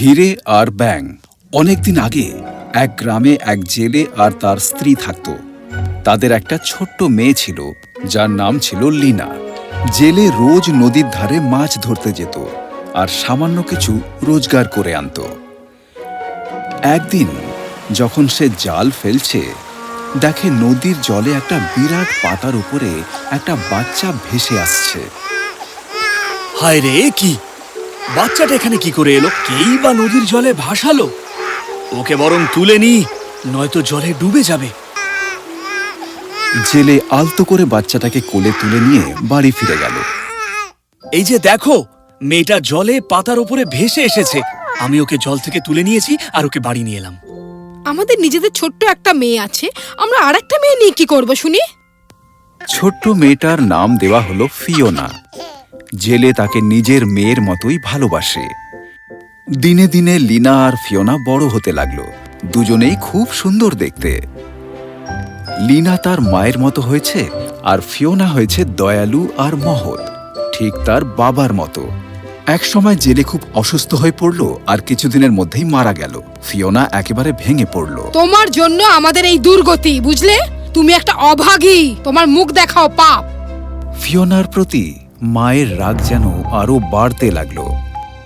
হিরে আর ব্যাং অনেকদিন আগে এক গ্রামে এক জেলে আর তার স্ত্রী থাকত। তাদের একটা ছোট্ট মেয়ে ছিল, যার নাম ছিল লিনা। জেলে রোজ নদীর ধারে মাছ ধরতে যেত আর সামান্য কিছু রোজগার করে আনত। একদিন যখন সে জাল ফেলছে, দেখে নদীর জলে একটা বিরাট পাতার উপরে একটা বাচ্চা ভেসে আসছে। হায় রে কি? বাচ্চাটা এখানে কি করে এলো? কেই বা নদীর জলে ভাসালো? ওকে বরং তুলে নি নয়তো জলে ডুবে যাবে। জেলে আলতো করে বাচ্চাটাকে কোলে তুলে নিয়ে বাড়ি ফিরে গেল। এই যে দেখো মেয়েটা জলে পাতার উপরে ভেসে এসেছে। আমি ওকে জল থেকে তুলে নিয়েছি আর ওকে বাড়ি নিয়ে এলাম। আমাদের নিজেদের ছোট্ট একটা মেয়ে আছে। আমরা আর একটা মেয়ে নিয়ে কি করব শুনি? ছোট্ট মেয়েটার নাম দেওয়া হলো ফিওনা। জেলে তাকে নিজের মেয়ের মতোই ভালোবাসে। দিনে দিনে লিনা আর ফিওনা বড় হতে লাগল। দুজনেই খুব সুন্দর দেখতে। লিনা তার মায়ের মতো হয়েছে আর ফিওনা হয়েছে দয়ালু আর মহৎ। ঠিক তার বাবার মতো। একসময় জেলে খুব অসুস্থ হয়ে পড়ল আর কিছুদিনের মধ্যেই মারা গেল। ফিওনা একেবারে ভেঙে পড়ল। তোমার জন্য আমাদের এই দুর্গতি বুঝলে? তুমি একটা অভাগী তোমার মুখ দেখাও পাপ। ফিওনার প্রতি মায়ের রাগ যেন আরও বাড়তে লাগল।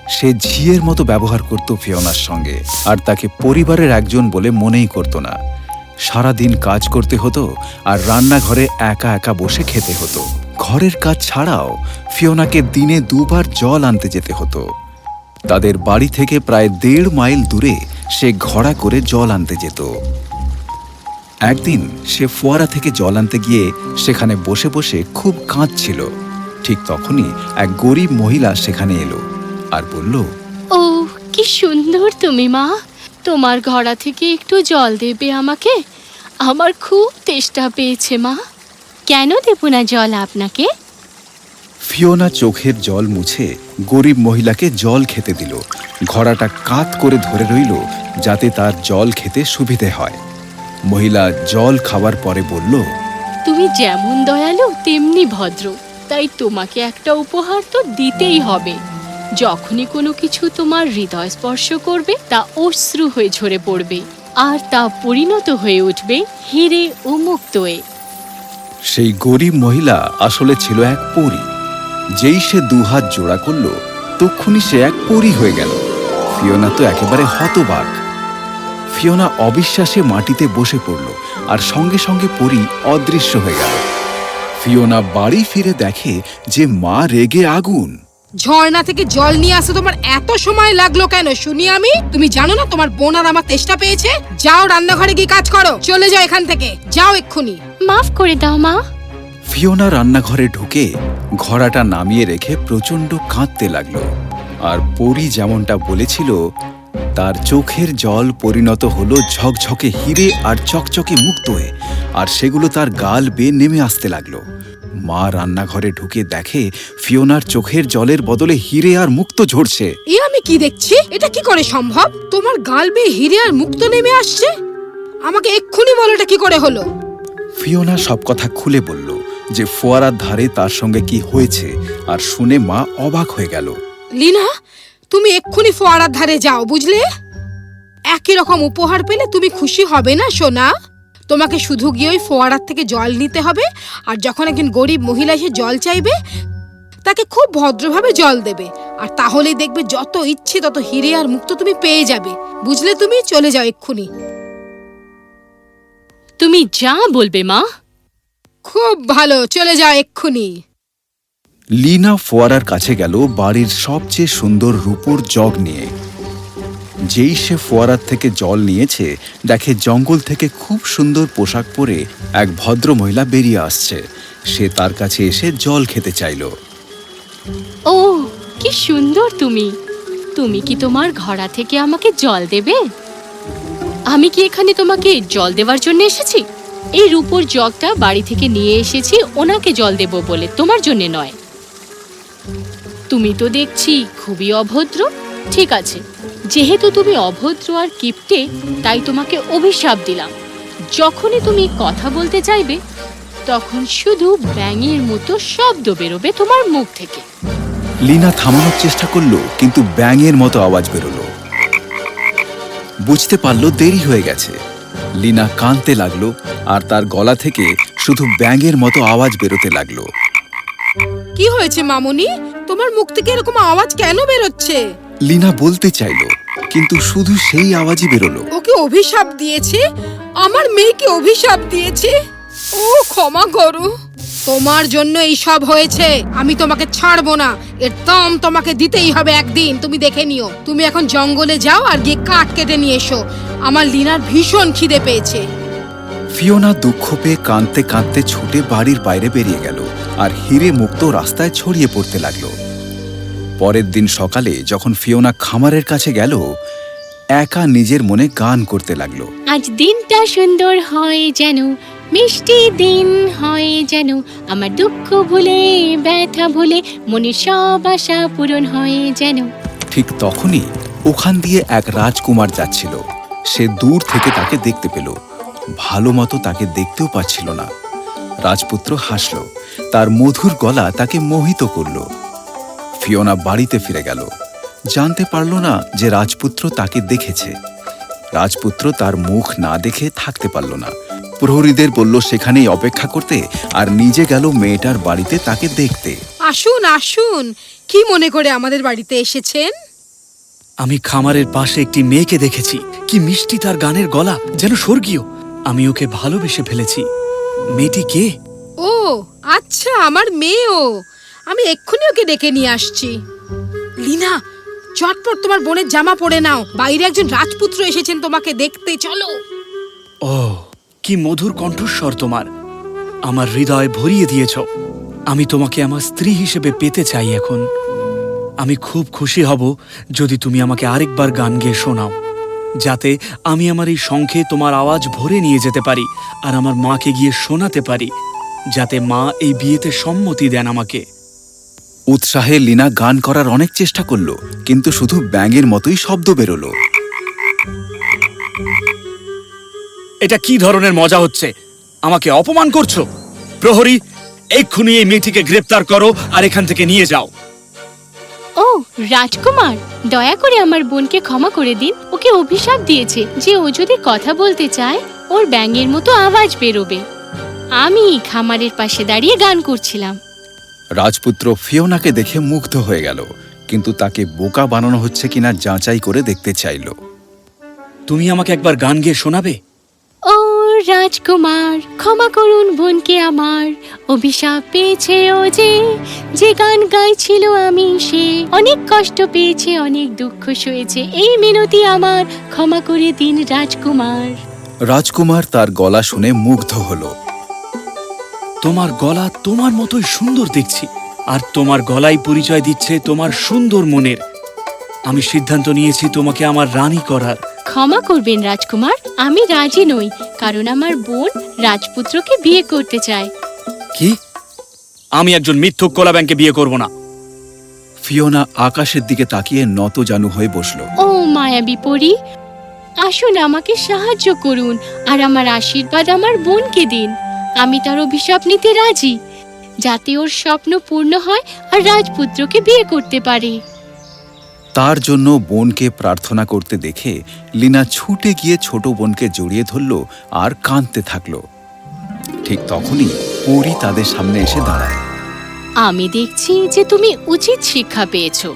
সে ঝিয়ের মতো ব্যবহার করত ফিওনার সঙ্গে, আর তাকে পরিবারের একজন বলে মনেই করত না। সারাদিন কাজ করতে হতো, আর রান্নাঘরে একা একা বসে খেতে হতো। ঘরের কাজ ছাড়াও ফিওনাকে দিনে দুবার জল আনতে যেতে হতো। তাদের বাড়ি থেকে প্রায় দেড় মাইল দূরে সে ঘোড়া করে জল আনতে যেত। একদিন সে ফোয়ারা থেকে জল আনতে গিয়ে সেখানে বসে বসে খুব কাঁদছিল। ঠিক তখনই এক গরিব মহিলা সেখানে এলো আর বলল ও কি সুন্দর তুমি মা। তোমার ঘোড়া থেকে একটু জল দেবে আমাকে। আমার খুব তেষ্টা পেয়েছে মা। কেন দেব না জল আপনাকে? ফিওনা চোখের জল মুছে গরিব মহিলাকে জল খেতে দিল। ঘোড়াটা কাত করে ধরে রইল যাতে তার জল খেতে সুবিধে হয়। মহিলা জল খাওয়ার পরে বলল তুমি যেমন দয়ালু তেমনি ভদ্র। তাই তোমাকে একটা উপহার তো দিতেই হবে। যখনই কোনো কিছু তোমার হৃদয় স্পর্শ করবে, তা অশ্রু হয়ে ঝরে পড়বে, আর তা পরিণত হয়ে উঠবে হিরে ও মুক্তয়ে। সেই গরিব মহিলা আসলে ছিল এক পরী। যেই সে দুহাত জোড়া করল, তক্ষুনি সে এক পরী হয়ে গেল। ফিওনা তো একেবারে হতবাক। ফিওনা অবিশ্বাসে মাটিতে বসে পড়ল, আর সঙ্গে সঙ্গে পরী অদৃশ্য হয়ে গেল। ফিওনা বাড়ি ফিরে দেখে যে মা রেগে আগুন। ঝর্ণা থেকে জল নিয়ে আসতে তোমার এত সময় লাগল কেন? শুনি আমি তুমি জানো না তোমার বোন আর আমার তেষ্টা পেয়েছে? যাও রান্নাঘরে গিয়ে কাজ করো চলে যাও এখান থেকে। যাও এক্ষুনি। মাফ করে দাও মা। ফিওনা রান্নাঘরে ঢুকে ঘোড়াটা নামিয়ে রেখে প্রচণ্ড কাঁদতে লাগল। আর পরি যেমনটা বলেছিল তার চোখের জল পরিণত হলো ঝকঝকে হিরে আর চকচকে মুক্ত হয়ে আর সেগুলো তার গাল বেয়ে নেমে আসতে লাগল। মা রান্নাঘরে ঢুকে দেখে ফিওনার চোখের জলের বদলে হিরে আর মুক্ত ঝরছে। এ আমি কি দেখছি? এটা কি করে সম্ভব? তোমার গাল বেয়ে হিরে আর মুক্ত নেমে আসছে? আমাকে এক্ষুনি বলো এটা কি করে হলো। ফিওনা সব কথা খুলে বলল যে ফোয়ারার ধারে তার সঙ্গে কি হয়েছে আর শুনে মা অবাক হয়ে গেল। লিনা তুমি এক্ষুনি ফোয়ারার ধারে যাও বুঝলে? একই রকম উপহার পেলে তুমি খুশি হবে না সোনা? তোমাকে শুধু গিয়ে ওই ফোয়ারার থেকে জল নিতে হবে আর যখন একজন গরিব মহিলা এসে জল চাইবে তাকে খুব ভদ্রভাবে জল দেবে। আর তাহলেই দেখবে যত ইচ্ছে তত হিরে আর মুক্ত তুমি পেয়ে যাবে। বুঝলে তুমি? চলে যাও এক্ষুনি। তুমি যা বলবে মা। খুব ভালো চলে যাও এক্ষুনি। লিনা ফোয়ারার কাছে গেল বাড়ির সবচেয়ে সুন্দর রূপোর জগ নিয়ে। যেই সে ফোয়ারার থেকে জল নিয়েছে, দেখে জঙ্গল থেকে খুব সুন্দর পোশাক পরে এক ভদ্র মহিলা বেরিয়ে আসছে। সে তার কাছে এসে জল খেতে চাইল। ও কি সুন্দর তুমি। তুমি কি তোমার ঘোড়া থেকে আমাকে জল দেবে? আমি কি এখানে তোমাকে জল দেওয়ার জন্য এসেছি? এই রূপোর জগটা বাড়ি থেকে নিয়ে এসেছি, ওনাকে জল দেব বলে, তোমার জন্য নয়। তুমি তো দেখছি খুবই অভদ্র। ঠিক আছে যেহেতু তুমি অভদ্র আর কিপটে তাই তোমাকে অভিশাপ দিলাম। যখনই তুমি কথা বলতে চাইবে তখন শুধু ব্যাঙের মতো শব্দ বেরোবে তোমার মুখ থেকে। লিনা থামানোর চেষ্টা করল কিন্তু ব্যাঙের মতো আওয়াজ বেরোলো। বুঝতে পারল দেরি হয়ে গেছে। লিনা কাঁদতে লাগল আর তার গলা থেকে শুধু ব্যাঙের মতো আওয়াজ বেরোতে লাগল। কি হয়েছে মামুনি? তোমার মুখ থেকে এরকম আওয়াজ কেন বেরোচ্ছে? লিনা বলতে চাইলো কিন্তু শুধু সেই আওয়াজই বেরোলো। ওকে অভিশাপ দিয়েছে? আমার মেয়েকে অভিশাপ দিয়েছে? ও ক্ষমা করো। তোমার জন্য এই সব হয়েছে আমি তোমাকে ছাড়বো না। এর দাম তোমাকে দিতেই হবে একদিন তুমি দেখে নিও। তুমি এখন জঙ্গলে যাও আর গিয়ে কাঠ কেটে নিয়ে এসো। আমার লিনার ভীষণ খিদে পেয়েছে। ফিওনা দুঃখ পেয়ে কাঁদতে কাঁদতে ছুটে বাড়ির বাইরে বেরিয়ে গেল আর হিরে মুক্ত রাস্তায় ছড়িয়ে পড়তে লাগল। পরের দিন সকালে যখন ফিওনা খামারের কাছে গেল একা নিজের মনে গান করতে লাগল। আজ দিনটা সুন্দর হয় যেন মিষ্টি দিন হয় যেন আমার দুঃখ ভুলে ব্যথা ভুলে মনের সব আশা পূরণ হয় যেন। ঠিক তখনই ওখান দিয়ে এক রাজকুমার যাচ্ছিল। সে দূর থেকে তাকে দেখতে পেল। ভালো মতো তাকে দেখতেও পাচ্ছিল না। রাজপুত্র হাসল। তার মধুর গলা তাকে মোহিত করল। ফিওনা বাড়িতে ফিরে গেল। জানতে পারল না যে রাজপুত্র তাকে দেখেছে। রাজপুত্র তার মুখ না দেখে থাকতে পারল না। প্রহরীদের বলল সেখানেই অপেক্ষা করতে। আর নিজে গেল মেয়েটার বাড়িতে তাকে দেখতে। আসুন আসুন। কি মনে করে আমাদের বাড়িতে এসেছেন? আমি খামারের পাশে একটি মেয়েকে দেখেছি। কি মিষ্টি তার গানের গলা যেন স্বর্গীয়। আমি ওকে ভালোবেসে ফেলেছি। মেয়েটি কে? ও আচ্ছা আমার মেয়েও। আমি এক্ষুনি ওকে ডেকে নিয়ে আসছি। লিনা, চটপট তোমার বোনের জামা পরে নাও। বাইরে একজন রাজপুত্র এসেছেন তোমাকে দেখতে, চলো। ও, কি মধুর কণ্ঠস্বর তোমার। আমার হৃদয় ভরিয়ে দিয়েছ। আমি তোমাকে আমার স্ত্রী হিসেবে পেতে চাই এখন। আমি খুব খুশি হব যদি তুমি আমাকে আরেকবার গান গেয়ে শোনাও, যাতে আমি আমার এই শঙ্খে তোমার আওয়াজ ভরে নিয়ে যেতে পারি আর আমার মাকে গিয়ে শোনাতে পারি, যাতে মা এই বিয়েতে সম্মতি দেন আমাকে। উৎসাহে লিনা গান করার অনেক চেষ্টা করল কিন্তু শুধু ব্যাঙের মতোই শব্দ বেরোলো। এটা কি ধরনের মজা হচ্ছে? আমাকে অপমান করছ? প্রহরী এক্ষুনি এই মেয়েটিকে গ্রেপ্তার করো আর এখান থেকে নিয়ে যাও। ও রাজকুমার দয়া করে আমার বোনকে ক্ষমা করে দিন। ওকে অভিশাপ দিয়েছে যে ও যদি কথা বলতে চায় ওর ব্যাঙের মতো আওয়াজ বেরোবে। আমি খামারের পাশে দাঁড়িয়ে গান করছিলাম। রাজপুত্র ফিওনাকে দেখে মুগ্ধ হয়ে গেল কিন্তু তাকে বোকা বানানো হচ্ছে কিনা যাচাই করে দেখতে চাইল। তুমি আমাকে একবার গান গেয়ে শোনাবে? ও রাজকুমার ক্ষমা করুন বোনকে আমার। অভিশাপ পেয়েছে ও যে যে গান গাইছিল আমি সে অনেক কষ্ট পেয়েছে অনেক দুঃখ সয়েছে। এই মিনতি আমার ক্ষমা করে দিন রাজকুমার। রাজকুমার তার গলা শুনে মুগ্ধ হলো। তোমার গলা তোমার মতোই সুন্দর দেখছি আর তোমার গলাই পরিচয় দিচ্ছে তোমার সুন্দর মনের। আমি সিদ্ধান্ত নিয়েছি তোমাকে আমার রানী করার। ক্ষমা করবেন রাজকুমার আমি রাজি নই কারণ আমার বোন রাজপুত্রকে বিয়ে করতে চায়। কি? আমি একজন মিথ্যুক কলা ব্যাংকে বিয়ে করব না। ফিওনা আকাশের দিকে তাকিয়ে নত জানু হয়ে বসল। ও মায়াবী পরি আসুন আমাকে সাহায্য করুন আর আমার আশীর্বাদ আমার বোনকে দিন। আমি তার অভিশাপ নিতে রাজি যাতে ওর স্বপ্ন পূর্ণ হয় আর রাজপুত্রকে বিয়ে করতে পারে। তার জন্য বোনকে প্রার্থনা করতে দেখে লিনা ছুটে গিয়ে ছোট বোনকে জড়িয়ে ধরল আর কাঁদতে থাকল। ঠিক তখনই পরি তাদের সামনে এসে দাঁড়ায়। আমি দেখছি যে তুমি উচিত শিক্ষা পেয়েছ।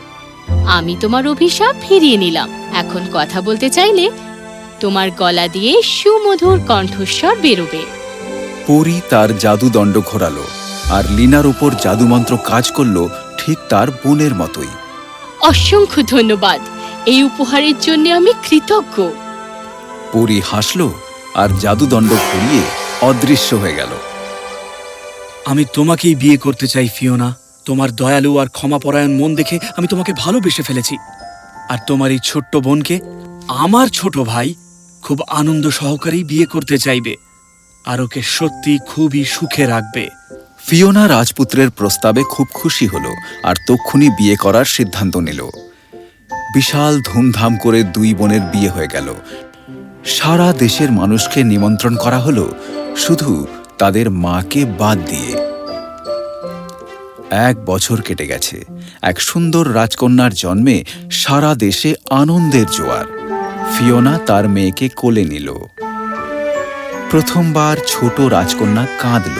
আমি তোমার অভিশাপ ফিরিয়ে নিলাম। এখন কথা বলতে চাইলে তোমার গলা দিয়ে সুমধুর কণ্ঠস্বর বেরোবে। পরি তার জাদুদণ্ড ঘোরালো আর লিনার উপর জাদুমন্ত্র কাজ করল ঠিক তার বোনের মতোই। অসংখ্য ধন্যবাদ। এই উপহারের জন্য আমি কৃতজ্ঞ। পরি হাসল আর জাদুদণ্ড ঘুরিয়ে অদৃশ্য হয়ে গেল। আমি তোমাকেই বিয়ে করতে চাই ফিওনা। তোমার দয়ালু আর ক্ষমাপরায়ণ মন দেখে আমি তোমাকে ভালোবেসে ফেলেছি। আর তোমার এই ছোট্ট বোনকে আমার ছোট ভাই খুব আনন্দ সহকারেই বিয়ে করতে চাইবে। আর ওকে সত্যি খুবই সুখে রাখবে। ফিওনা রাজপুত্রের প্রস্তাবে খুব খুশি হল আর তক্ষুনি বিয়ে করার সিদ্ধান্ত নিল। বিশাল ধুমধাম করে দুই বোনের বিয়ে হয়ে গেল। সারা দেশের মানুষকে নিমন্ত্রণ করা হলো শুধু তাদের মাকে বাদ দিয়ে। এক বছর কেটে গেছে। এক সুন্দর রাজকন্যার জন্মে সারা দেশে আনন্দের জোয়ার। ফিওনা তার মেয়েকে কোলে নিল। প্রথমবার ছোট রাজকন্যা কাঁদল।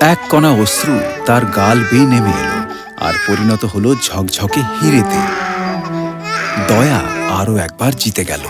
এক কণা অশ্রু তার গাল বেয়ে নেমে এলো আর পরিণত হলো ঝকঝকে হিরেতে। দয়া আরও একবার জিতে গেল।